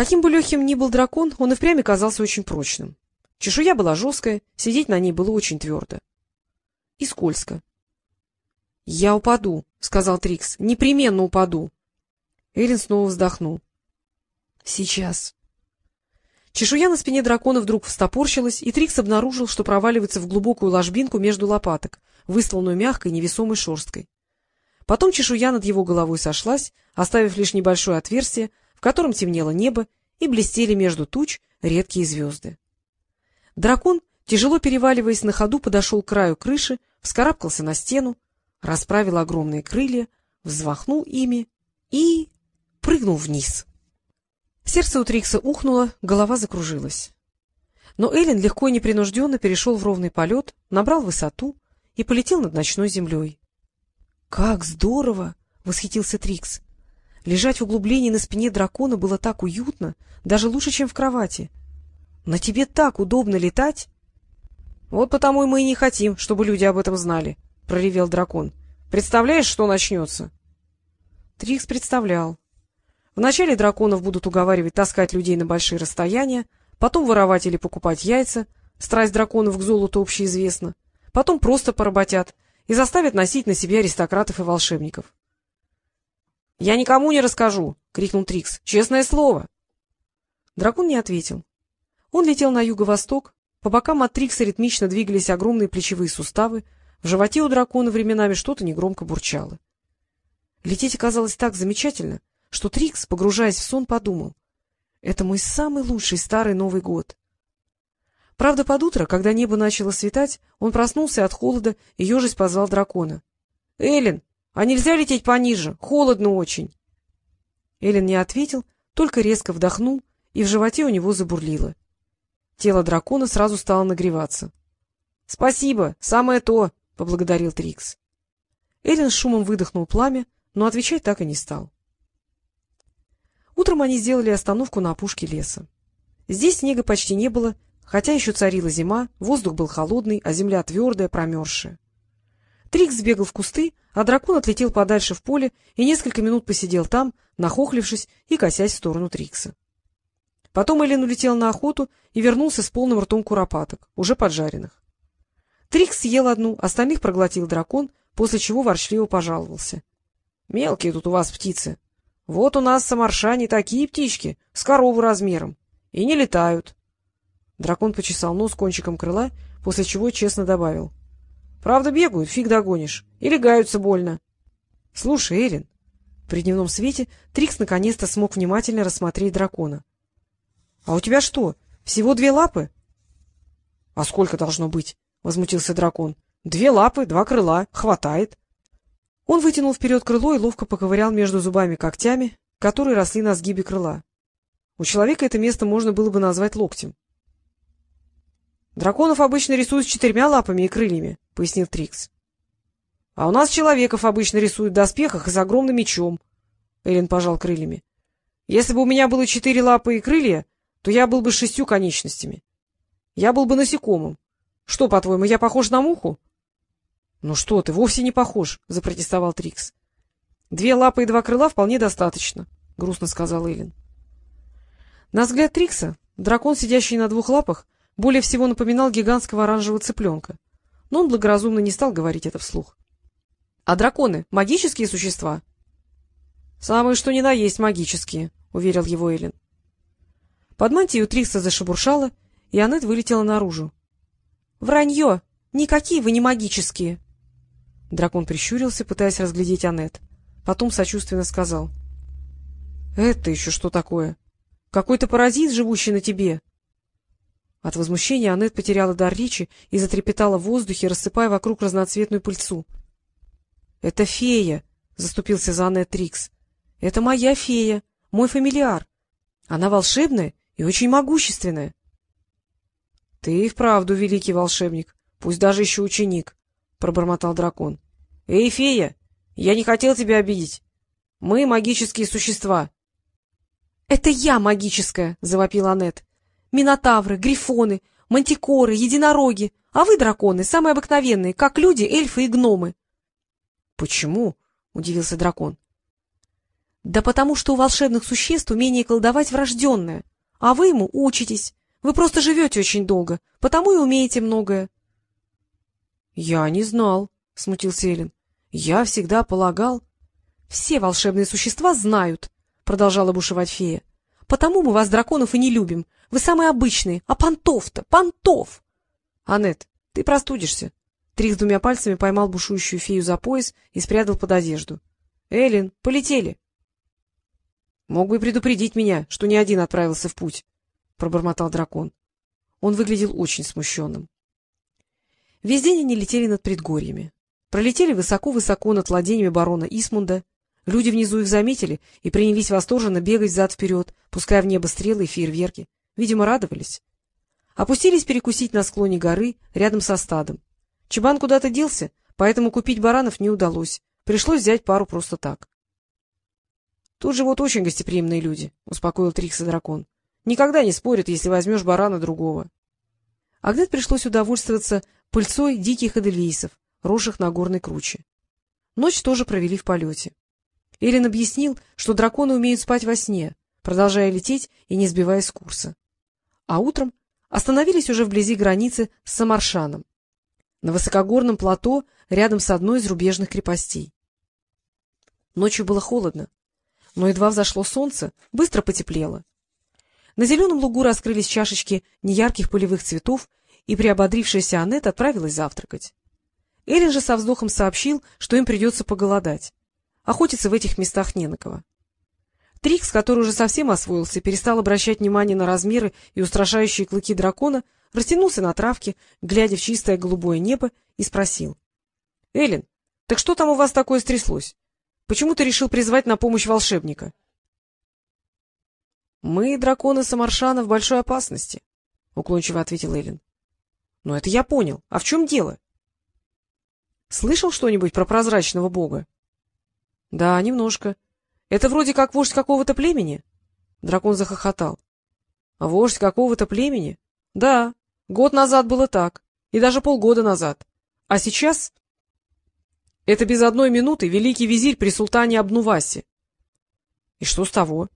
Каким бы легким ни был дракон, он и впрямь казался очень прочным. Чешуя была жесткая, сидеть на ней было очень твердо. И скользко. — Я упаду, — сказал Трикс. — Непременно упаду. Эллен снова вздохнул. — Сейчас. Чешуя на спине дракона вдруг встопорщилась, и Трикс обнаружил, что проваливается в глубокую ложбинку между лопаток, высланную мягкой невесомой шерсткой. Потом чешуя над его головой сошлась, оставив лишь небольшое отверстие, в котором темнело небо и блестели между туч редкие звезды. Дракон, тяжело переваливаясь на ходу, подошел к краю крыши, вскарабкался на стену, расправил огромные крылья, взмахнул ими и прыгнул вниз. Сердце у Трикса ухнуло, голова закружилась. Но Эллен легко и непринужденно перешел в ровный полет, набрал высоту и полетел над ночной землей. — Как здорово! — восхитился Трикс. Лежать в углублении на спине дракона было так уютно, даже лучше, чем в кровати. На тебе так удобно летать. — Вот потому и мы и не хотим, чтобы люди об этом знали, — проревел дракон. — Представляешь, что начнется? Трикс представлял. Вначале драконов будут уговаривать таскать людей на большие расстояния, потом воровать или покупать яйца, страсть драконов к золоту общеизвестна, потом просто поработят и заставят носить на себе аристократов и волшебников. — Я никому не расскажу! — крикнул Трикс. — Честное слово! Дракон не ответил. Он летел на юго-восток, по бокам от Трикса ритмично двигались огромные плечевые суставы, в животе у дракона временами что-то негромко бурчало. Лететь оказалось так замечательно, что Трикс, погружаясь в сон, подумал. Это мой самый лучший старый Новый год. Правда, под утро, когда небо начало светать, он проснулся от холода и ежись позвал дракона. — Эллен, а нельзя лететь пониже? Холодно очень. Эллен не ответил, только резко вдохнул, и в животе у него забурлило. Тело дракона сразу стало нагреваться. — Спасибо, самое то, — поблагодарил Трикс. Эллен шумом выдохнул пламя, но отвечать так и не стал. Утром они сделали остановку на опушке леса. Здесь снега почти не было, хотя еще царила зима, воздух был холодный, а земля твердая, промерзшая. Трикс сбегал в кусты, а дракон отлетел подальше в поле и несколько минут посидел там, нахохлившись и косясь в сторону Трикса. Потом Эллен улетел на охоту и вернулся с полным ртом куропаток, уже поджаренных. Трикс съел одну, остальных проглотил дракон, после чего ворчливо пожаловался. — Мелкие тут у вас птицы. Вот у нас Самаршане такие птички, с корову размером, и не летают. Дракон почесал нос кончиком крыла, после чего честно добавил. — Правда бегают, фиг догонишь, и легаются больно. — Слушай, Эрин. При дневном свете Трикс наконец-то смог внимательно рассмотреть дракона. — А у тебя что, всего две лапы? — А сколько должно быть? — возмутился дракон. — Две лапы, два крыла, хватает. Он вытянул вперед крыло и ловко поковырял между зубами когтями, которые росли на сгибе крыла. У человека это место можно было бы назвать локтем. — Драконов обычно рисуют с четырьмя лапами и крыльями, — пояснил Трикс. — А у нас человеков обычно рисуют в доспехах и с огромным мечом, — Эллен пожал крыльями. — Если бы у меня было четыре лапы и крылья, то я был бы шестью конечностями. Я был бы насекомым. Что, по-твоему, я похож на муху? — Ну что ты, вовсе не похож, — запротестовал Трикс. — Две лапы и два крыла вполне достаточно, — грустно сказал Эллен. На взгляд Трикса, дракон, сидящий на двух лапах, более всего напоминал гигантского оранжевого цыпленка, но он благоразумно не стал говорить это вслух. — А драконы — магические существа? — Самые что ни на есть магические, — уверил его Эллен. Под мантию Трикса зашебуршала, и Аннет вылетела наружу. — Вранье! Никакие вы не магические! Дракон прищурился, пытаясь разглядеть Аннет. Потом сочувственно сказал. — Это еще что такое? Какой-то паразит, живущий на тебе? От возмущения Аннет потеряла дар речи и затрепетала в воздухе, рассыпая вокруг разноцветную пыльцу. — Это фея! — заступился за Аннет Трикс. — Это моя фея, мой фамилиар. Она волшебная и очень могущественная. — Ты и вправду великий волшебник, пусть даже еще ученик, — пробормотал дракон. — Эй, фея, я не хотел тебя обидеть. Мы магические существа. — Это я магическая, — завопила Аннет. — Минотавры, грифоны, мантикоры, единороги, а вы, драконы, самые обыкновенные, как люди, эльфы и гномы. — Почему? — удивился дракон. — Да потому что у волшебных существ умение колдовать врожденное, а вы ему учитесь. Вы просто живете очень долго, потому и умеете многое. — Я не знал, — смутился Эллен. — Я всегда полагал... — Все волшебные существа знают, — продолжала бушевать фея. — Потому мы вас, драконов, и не любим. Вы самые обычные. А понтов-то, понтов! — Анет, ты простудишься. Трих двумя пальцами поймал бушующую фею за пояс и спрятал под одежду. — Эллен, полетели. — Мог бы предупредить меня, что не один отправился в путь, — пробормотал дракон. Он выглядел очень смущенным. Весь день они летели над предгорьями. Пролетели высоко-высоко над владениями барона Исмунда. Люди внизу их заметили и принялись восторженно бегать взад-вперед, пуская в небо стрелы и фейерверки. Видимо, радовались. Опустились перекусить на склоне горы рядом со стадом. Чебан куда-то делся, поэтому купить баранов не удалось. Пришлось взять пару просто так. — Тут живут очень гостеприимные люди, — успокоил Трикса дракон. — Никогда не спорят, если возьмешь барана другого. Агнет пришлось удовольствоваться пыльцой диких эдельвейсов, росших на горной круче. Ночь тоже провели в полете. Эллен объяснил, что драконы умеют спать во сне, продолжая лететь и не сбиваясь с курса. А утром остановились уже вблизи границы с Самаршаном, на высокогорном плато рядом с одной из рубежных крепостей. Ночью было холодно, но едва взошло солнце, быстро потеплело. На зеленом лугу раскрылись чашечки неярких полевых цветов и приободрившаяся Аннет отправилась завтракать. Эллен же со вздохом сообщил, что им придется поголодать. Охотиться в этих местах не на кого. Трикс, который уже совсем освоился, перестал обращать внимание на размеры и устрашающие клыки дракона, растянулся на травке, глядя в чистое голубое небо, и спросил. — Эллен, так что там у вас такое стряслось? Почему ты решил призвать на помощь волшебника? — Мы, драконы Самаршана, в большой опасности, — уклончиво ответил Эллен. — Ну, это я понял. А в чем дело? — Слышал что-нибудь про прозрачного бога? — Да, немножко. Это вроде как вождь какого-то племени? Дракон захохотал. — Вождь какого-то племени? Да, год назад было так. И даже полгода назад. А сейчас... Это без одной минуты великий визирь при султане Абнувасе. — И что с того?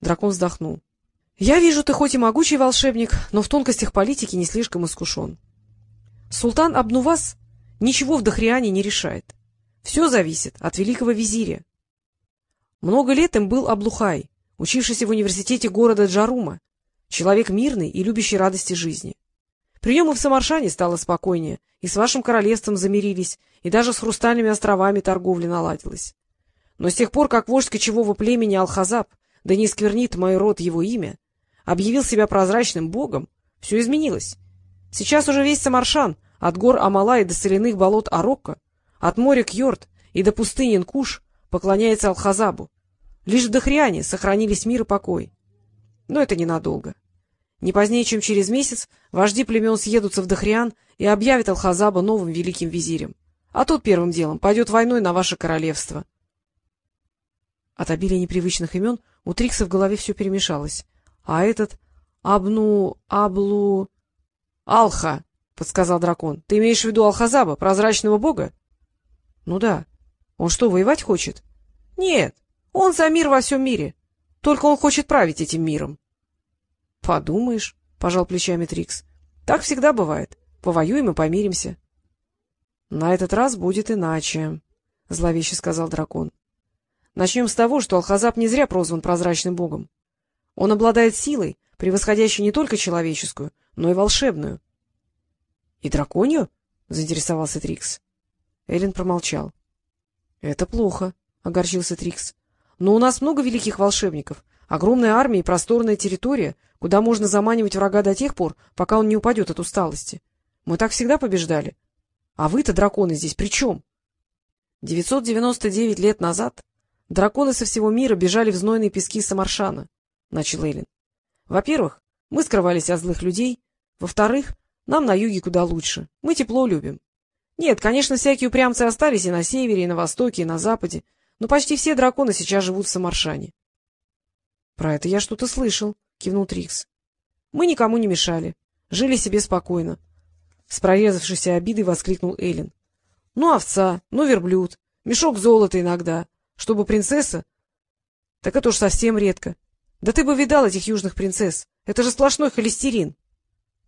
Дракон вздохнул. Я вижу, ты хоть и могучий волшебник, но в тонкостях политики не слишком искушен. Султан Абнувас ничего в Дахриане не решает. Все зависит от великого визиря. Много лет им был Аблухай, учившийся в университете города Джарума, человек мирный и любящий радости жизни. При нем и в Самаршане стало спокойнее, и с вашим королевством замирились, и даже с хрустальными островами торговля наладилась. Но с тех пор, как вождь кочевого племени Алхазаб, да не сквернит мой род его имя, объявил себя прозрачным богом, все изменилось. Сейчас уже весь Самаршан, от гор Амалай до соляных болот Арокко, от моря Кьорд и до пустыни Нкуш, поклоняется Алхазабу. Лишь в Дахриане сохранились мир и покой. Но это ненадолго. Не позднее, чем через месяц, вожди племен съедутся в Дахриан и объявят Алхазаба новым великим визирем. А тот первым делом пойдет войной на ваше королевство. От обилия непривычных имен у Трикса в голове все перемешалось. А этот Абну... Аблу... — Алха, — подсказал дракон. — Ты имеешь в виду Алхазаба, прозрачного бога? — Ну да. Он что, воевать хочет? — Нет, он за мир во всем мире. Только он хочет править этим миром. — Подумаешь, — пожал плечами Трикс. — Так всегда бывает. Повоюем и помиримся. — На этот раз будет иначе, — зловеще сказал дракон. — Начнем с того, что Алхазаб не зря прозван прозрачным богом. Он обладает силой, превосходящей не только человеческую, но и волшебную. — И драконью? — заинтересовался Трикс. Эллен промолчал. — Это плохо, — огорчился Трикс. — Но у нас много великих волшебников, огромная армия и просторная территория, куда можно заманивать врага до тех пор, пока он не упадет от усталости. Мы так всегда побеждали. А вы-то, драконы, здесь при чем? 999 лет назад драконы со всего мира бежали в знойные пески Самаршана, — начал Эйлин. — Во-первых, мы скрывались от злых людей. Во-вторых, нам на юге куда лучше. Мы тепло любим. Нет, конечно, всякие упрямцы остались и на севере, и на востоке, и на западе, но почти все драконы сейчас живут в Самаршане. — Про это я что-то слышал, — кивнул Трикс. — Мы никому не мешали. Жили себе спокойно. С прорезавшейся обидой воскликнул Эйлин. — Ну, овца, ну, верблюд, мешок золота иногда, чтобы принцесса Так это уж совсем редко. Да ты бы видал этих южных принцесс. Это же сплошной холестерин.